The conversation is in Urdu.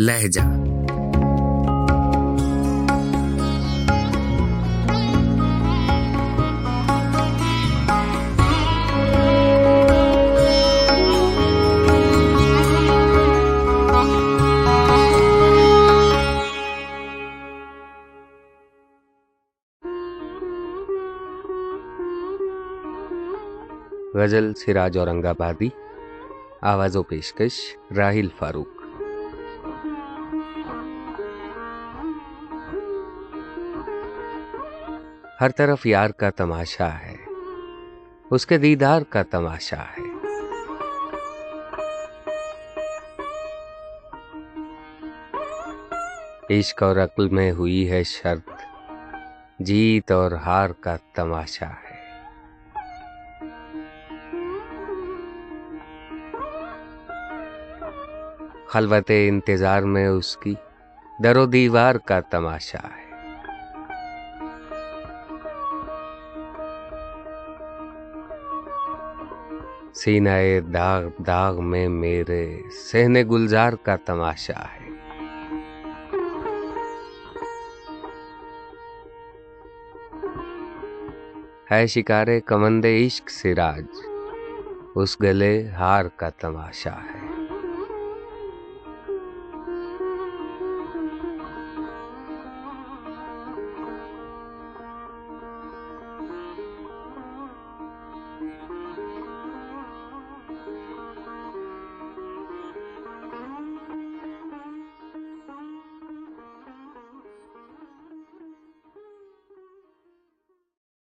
لہجہ۔ غزل سراج اورنگ آبادی آواز و پیشکش راہیل فاروق۔ ہر طرف یار کا تماشا ہے۔ اس کے دیدار کا تماشا ہے۔ عشق اور عقل میں ہوئی ہے شرط۔ جیت اور ہار کا تماشا ہے۔ خلوت انتظار میں اس کی در و دیوار کا تماشا ہے۔ سینہ داغ داغ میں میرے سہنے گلزار کا تماشا ہے۔ ہے شکارے کمند عشق سراج، اس گلے ہار کا تماشا ہے۔